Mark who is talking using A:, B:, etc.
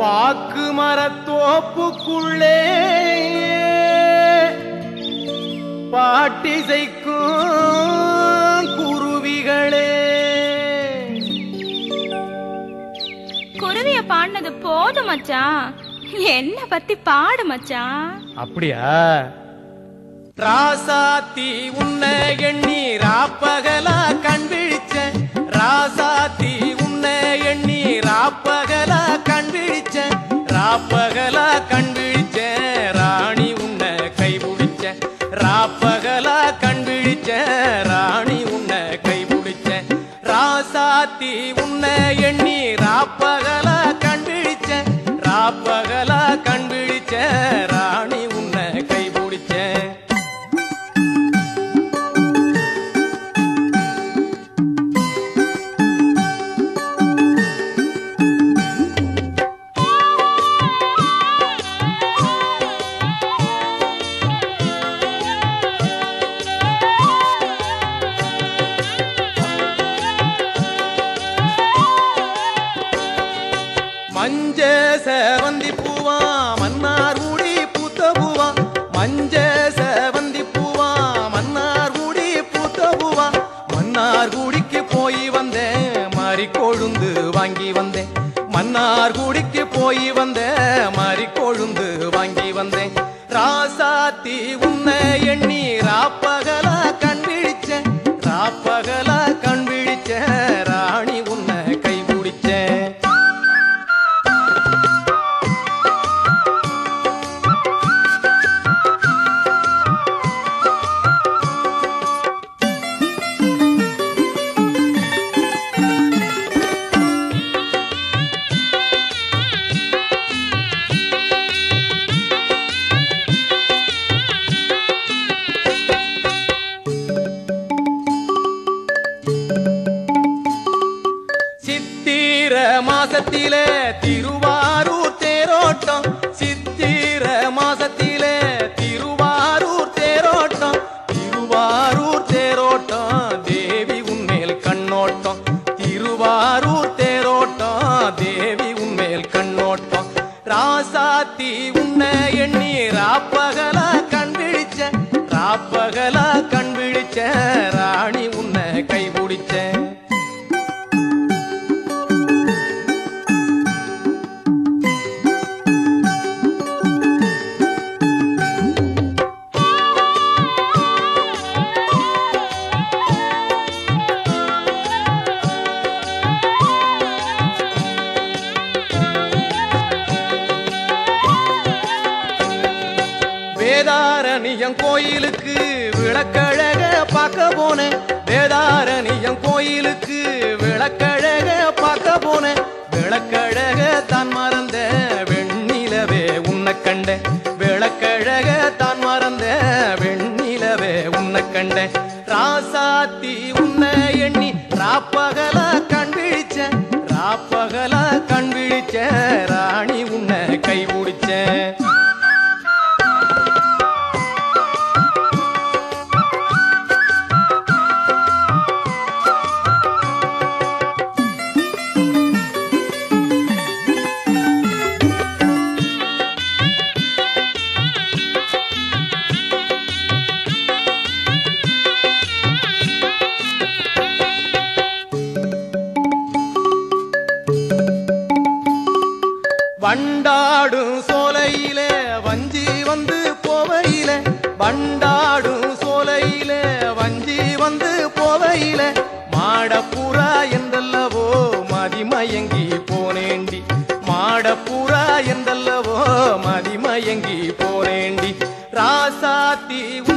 A: பாக்கு மரத்தோப்புக்குள்ளே பாட்டிசைக்கும் குருவிகளே.
B: குருவிய பாடினது போதும் மச்சான். என்ன பத்தி பாடு மச்சான்.
A: அப்படியா? ராசாத்தி உன்னை எண்ணி ராப்பகலா கண் விழிச்ச ராசாத்தி ராப்பகலா கண் விழிச்ச ராணி உன்னை கை ராசாத்தி உன்னை எண்ணி ராப்பகலா கண் விழிச்ச மஞ்ச செவந்தி பூவா மன்னார் குடி பூத்த பூவா மஞ்ச செவந்தி பூவா மன்னார் குடி பூத்த பூவா மன்னார் குடிக்கு போய் வந்தேன் மாறி கொழுந்து வாங்கி வந்தேன். மன்னார் குடிக்கு போய் வந்தேன் மாறி கொழுந்து வாங்கி வந்தேன். ராசாத்தி உன்னை எண்ணி ராப்பகலா கண் ராப்பகலா மாசத்திலே திருவாரூர் தேரோட்டம். சித்திர மாசத்திலே திருவாரூர் தேரோட்டம். திருவாரூர் தேரோட்டம் தேவி உண்மையில் கண்ணோட்டம். திருவாரூர் தேரோட்டம் தேவி உண்மையில் கண்ணோட்டம். ராசாத்தி உன்னை எண்ணி ராப்பகலா கண் விழிச்ச ராப்பகலா கண் விழிச்ச ராணி உன்னை கைபிடிச்சேன் வேதாரணியம் கோயிலுக்கு விளக்கழக பார்க்க போனேன். வேதாரணியம் கோயிலுக்கு விளக்கழக பார்க்க போனேன். விளக்கழக தான் மறந்த வெண்ணிலவே உன்னை கண்ட விளக்கழக தான் மறந்த வெண்ணிலவே உன்னை கண்ட ராசாத்தி உன்னை எண்ணி ராப்பகலா கண் விழிச்ச ராப்பகலா கண் விழிச்ச மதிமயங்கி போனேண்டி. மாடப்புறா என்றல்லவோ மதிமயங்கி போனேண்டி. ராசாத்தி